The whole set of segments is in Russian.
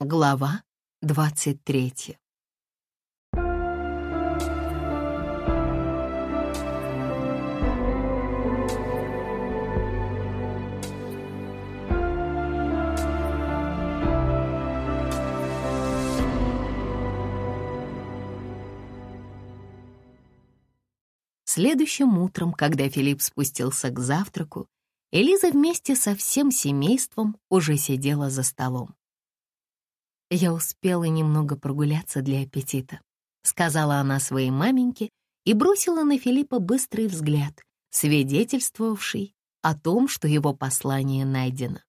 Глава двадцать третья. Следующим утром, когда Филипп спустился к завтраку, Элиза вместе со всем семейством уже сидела за столом. «Я успела немного прогуляться для аппетита», — сказала она своей маменьке и бросила на Филиппа быстрый взгляд, свидетельствовавший о том, что его послание найдено.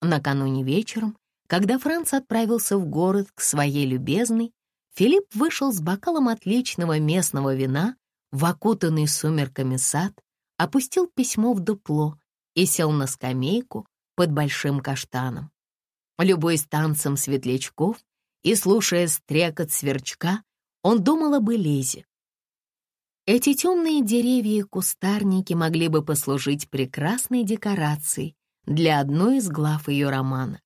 Накануне вечером, когда Франц отправился в город к своей любезной, Филипп вышел с бокалом отличного местного вина в окутанный сумерками сад, опустил письмо в дупло и сел на скамейку под большим каштаном. Любуясь танцем светлячков и слушая стрекот сверчка, он думал об Элизе. Эти темные деревья и кустарники могли бы послужить прекрасной декорацией для одной из глав ее романа.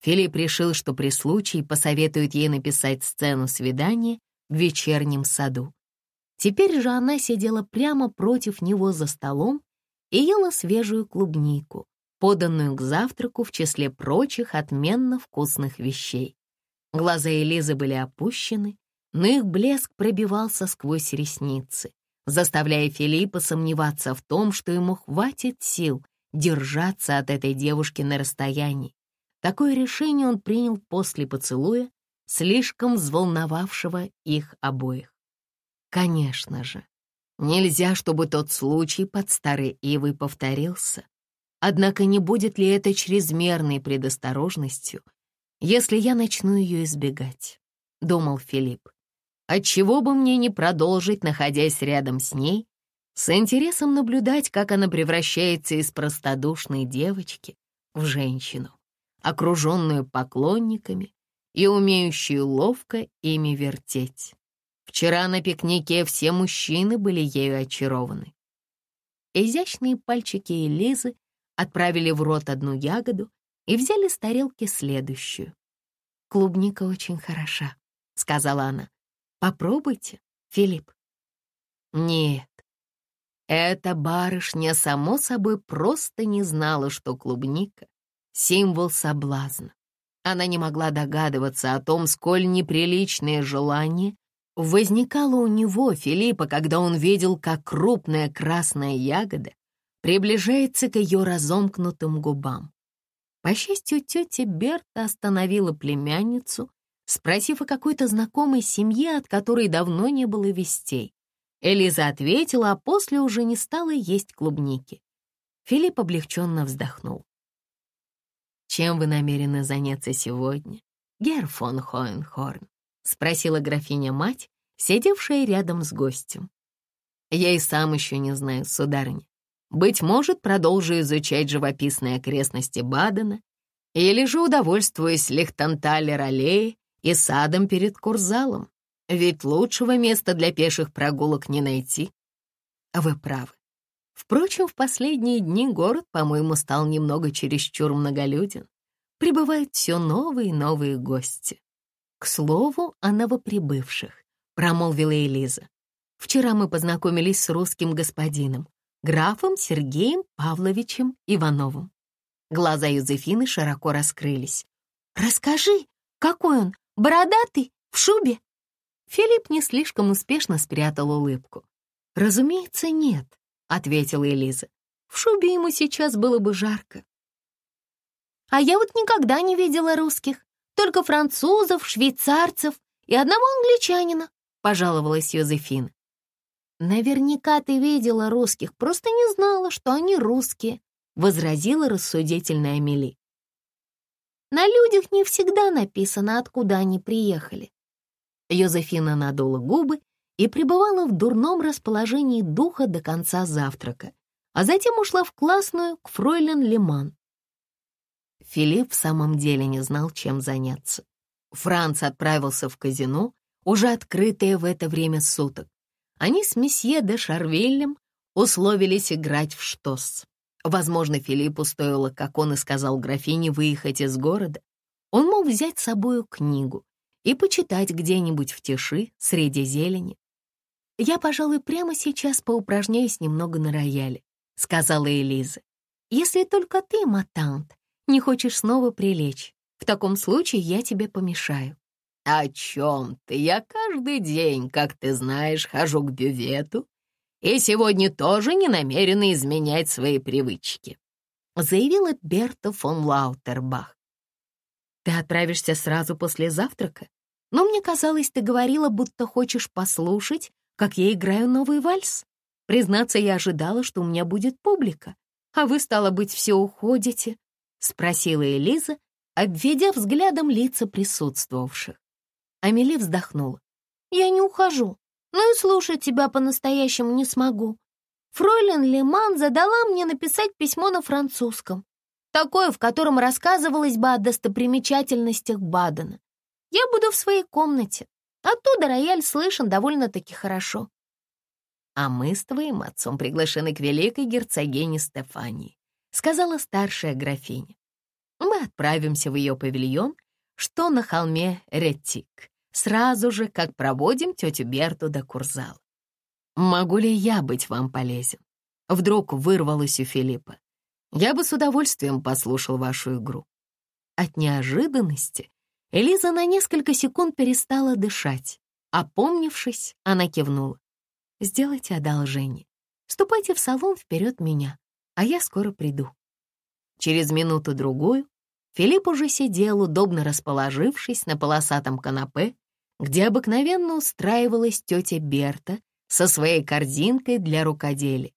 Филипп решил, что при случае посоветует ей написать сцену свидания в вечернем саду. Теперь же она сидела прямо против него за столом и ела свежую клубнику, поданную к завтраку в числе прочих отменно вкусных вещей. Глаза Элизы были опущены, но их блеск пробивался сквозь ресницы, заставляя Филиппа сомневаться в том, что ему хватит сил держаться от этой девушки на расстоянии. Такое решение он принял после поцелуя, слишком взволновавшего их обоих. Конечно же, нельзя, чтобы тот случай под старой Ивой повторился. Однако не будет ли это чрезмерной предосторожностью, если я начну ее избегать? Думал Филипп. Отчего бы мне не продолжить, находясь рядом с ней, с интересом наблюдать, как она превращается из простодушной девочки в женщину, окруженную поклонниками и умеющую ловко ими вертеть. Вчера на пикнике все мужчины были ею очарованы. Изящные пальчики Элизы отправили в рот одну ягоду и взяли с тарелки следующую. «Клубника очень хороша», — сказала она. «Попробуйте, Филипп». Нет, эта барышня, само собой, просто не знала, что клубника — символ соблазна. Она не могла догадываться о том, сколь неприличное желание возникало у него, Филиппа, когда он видел, как крупная красная ягода приближается к ее разомкнутым губам. По счастью, тетя Берта остановила племянницу, спросив о какой-то знакомой семье, от которой давно не было вестей. Элиза ответила, а после уже не стала есть клубники. Филипп облегченно вздохнул. «Чем вы намерены заняться сегодня, Герр фон Хоенхорн?» — спросила графиня-мать, сидевшая рядом с гостем. «Я и сам еще не знаю, сударыня. Быть может, продолжу изучать живописные окрестности Бадена или же удовольствуюсь Лихтанталер-аллеей и садом перед Курзалом. Ведь лучшего места для пеших прогулок не найти. Вы правы. Впрочем, в последние дни город, по-моему, стал немного чересчур многолюден. Прибывают все новые и новые гости. К слову о новоприбывших, промолвила Элиза. Вчера мы познакомились с русским господином графом Сергеем Павловичем Ивановым. Глаза Юзефины широко раскрылись. «Расскажи, какой он, бородатый, в шубе?» Филипп не слишком успешно спрятал улыбку. «Разумеется, нет», — ответила Элиза. «В шубе ему сейчас было бы жарко». «А я вот никогда не видела русских, только французов, швейцарцев и одного англичанина», — пожаловалась Йозефина. «Наверняка ты видела русских, просто не знала, что они русские», — возразила рассудительная Амели. «На людях не всегда написано, откуда они приехали». Йозефина надула губы и пребывала в дурном расположении духа до конца завтрака, а затем ушла в классную к фройлен Лиман. Филипп в самом деле не знал, чем заняться. Франц отправился в казино, уже открытое в это время суток, они с месье де Шарвелем условились играть в штос. Возможно, Филиппу стоило, как он и сказал графине, выехать из города. Он мог взять с собою книгу и почитать где-нибудь в тиши, среди зелени. «Я, пожалуй, прямо сейчас поупражняюсь немного на рояле», — сказала Элиза. «Если только ты, матант, не хочешь снова прилечь. В таком случае я тебе помешаю». «О чем ты? Я каждый день, как ты знаешь, хожу к бювету и сегодня тоже не намерена изменять свои привычки», заявила Берта фон Лаутербах. «Ты отправишься сразу после завтрака? Но мне казалось, ты говорила, будто хочешь послушать, как я играю новый вальс. Признаться, я ожидала, что у меня будет публика, а вы, стало быть, все уходите», — спросила Элиза, обведя взглядом лица присутствовавших. Амели вздохнула. «Я не ухожу, но и слушать тебя по-настоящему не смогу. Фройлен Леман задала мне написать письмо на французском, такое, в котором рассказывалось бы о достопримечательностях Бадена. Я буду в своей комнате. Оттуда рояль слышен довольно-таки хорошо. А мы с твоим отцом приглашены к великой герцогине Стефании, сказала старшая графиня. Мы отправимся в ее павильон, что на холме Ретик, сразу же, как проводим тетю Берту до Курзала. Могу ли я быть вам полезен? Вдруг вырвалось у Филиппа. Я бы с удовольствием послушал вашу игру. От неожиданности Элиза на несколько секунд перестала дышать. Опомнившись, она кивнула. «Сделайте одолжение. Ступайте в салон вперед меня, а я скоро приду». Через минуту-другую Филипп уже сидел, удобно расположившись на полосатом канапе, где обыкновенно устраивалась тетя Берта со своей корзинкой для рукоделия.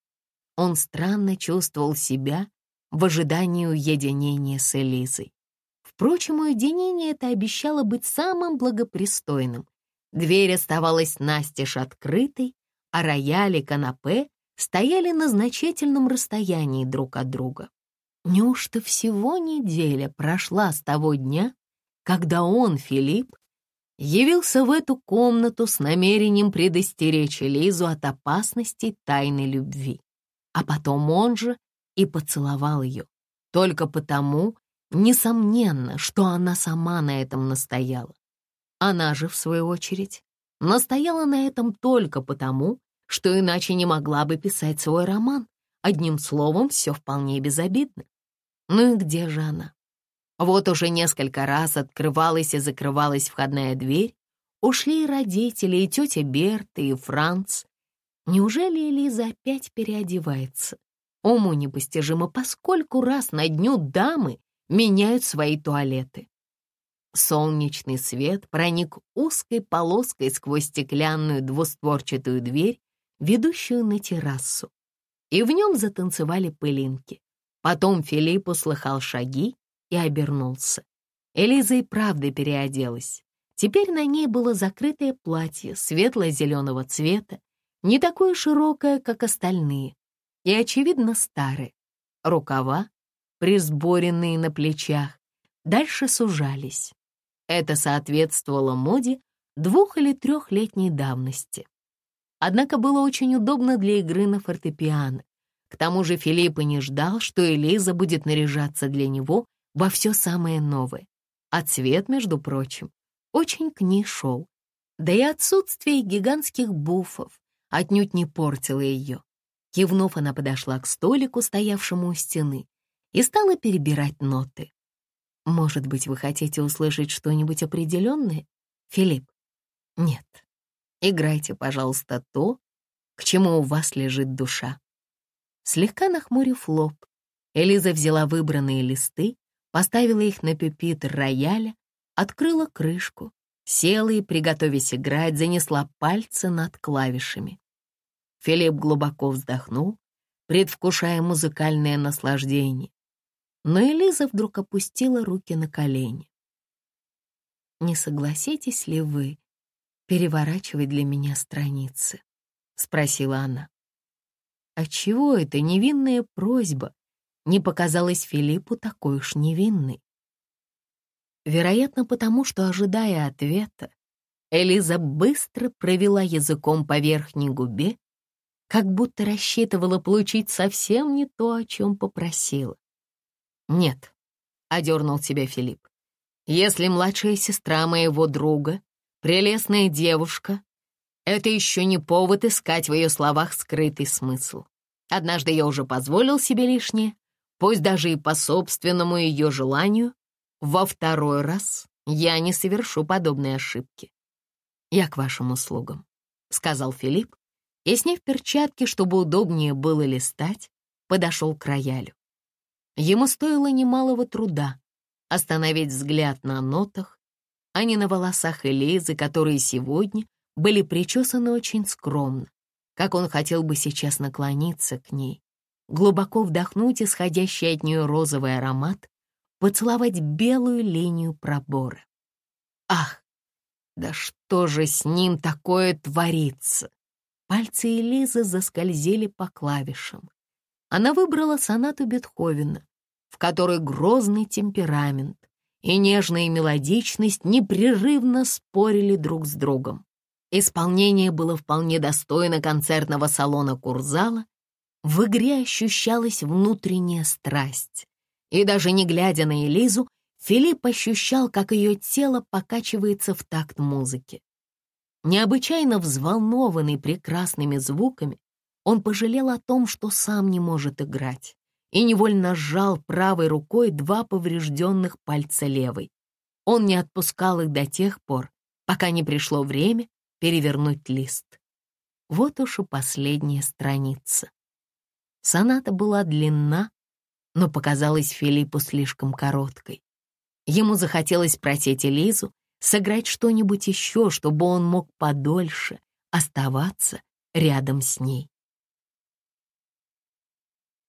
Он странно чувствовал себя в ожидании уединения с Элизой. Впрочем, уединение это обещало быть самым благопристойным. Дверь оставалась настежь открытой, а рояль и канапе стояли на значительном расстоянии друг от друга. Неужто всего неделя прошла с того дня, когда он, Филипп, явился в эту комнату с намерением предостеречь Элизу от опасности тайной любви, а потом он же и поцеловал ее, только потому, несомненно, что она сама на этом настояла. Она же, в свою очередь, настояла на этом только потому, что иначе не могла бы писать свой роман. Одним словом, все вполне безобидно. Ну и где же она? Вот уже несколько раз открывалась и закрывалась входная дверь, ушли и родители, и тетя Берта, и Франц. Неужели Элиза опять переодевается? Уму непостижимо, поскольку раз на дню дамы меняют свои туалеты. Солнечный свет проник узкой полоской сквозь стеклянную двустворчатую дверь, ведущую на террасу, и в нем затанцевали пылинки. Потом Филипп услыхал шаги и обернулся. Элиза и правда переоделась. Теперь на ней было закрытое платье светло-зеленого цвета, не такое широкое, как остальные, и, очевидно, старое. Рукава, присборенные на плечах, дальше сужались. Это соответствовало моде двух- или трехлетней давности. Однако было очень удобно для игры на фортепиано, к тому же Филипп и не ждал, что Элиза будет наряжаться для него во все самое новое. А цвет, между прочим, очень к ней шел. Да и отсутствие гигантских буфов отнюдь не портило ее. Кивнув, она подошла к столику, стоявшему у стены, и стала перебирать ноты. «Может быть, вы хотите услышать что-нибудь определенное, Филипп?» «Нет. Играйте, пожалуйста, то, к чему у вас лежит душа». Слегка нахмурив лоб, Элиза взяла выбранные листы, поставила их на пюпитр рояля, открыла крышку, села и, приготовясь играть, занесла пальцы над клавишами. Филипп глубоко вздохнул, предвкушая музыкальное наслаждение. Но Элиза вдруг опустила руки на колени. «Не согласитесь ли вы переворачивать для меня страницы?» — спросила она. Отчего эта невинная просьба не показалась Филиппу такой уж невинной? Вероятно, потому что, ожидая ответа, Элиза быстро провела языком по верхней губе, как будто рассчитывала получить совсем не то, о чем попросила. «Нет», — одернул себя Филипп, Если младшая сестра моего друга, прелестная девушка, это еще не повод искать в ее словах скрытый смысл. Однажды я уже позволил себе лишнее, пусть даже и по собственному ее желанию. Во второй раз я не совершу подобной ошибки. «Я к вашим услугам», — сказал Филипп, и, сняв перчатки, чтобы удобнее было листать, подошел к роялю. Ему стоило немалого труда остановить взгляд на нотах, а не на волосах Элизы, которые сегодня были причесаны очень скромно, как он хотел бы сейчас наклониться к ней, глубоко вдохнуть исходящий от нее розовый аромат, поцеловать белую линию пробора. Ах, да что же с ним такое творится? Пальцы Элизы заскользили по клавишам. Она выбрала сонату Бетховена, в которой грозный темперамент и нежная мелодичность непрерывно спорили друг с другом. Исполнение было вполне достойно концертного салона Курзала, в игре ощущалась внутренняя страсть. И даже не глядя на Элизу, Филипп ощущал, как ее тело покачивается в такт музыки. Необычайно взволнованный прекрасными звуками, он пожалел о том, что сам не может играть, и невольно сжал правой рукой два поврежденных пальца левой. Он не отпускал их до тех пор, пока не пришло время перевернуть лист. Вот уж и последняя страница. Соната была длинна, но показалась Филиппу слишком короткой. Ему захотелось просить Элизу сыграть что-нибудь еще, чтобы он мог подольше оставаться рядом с ней.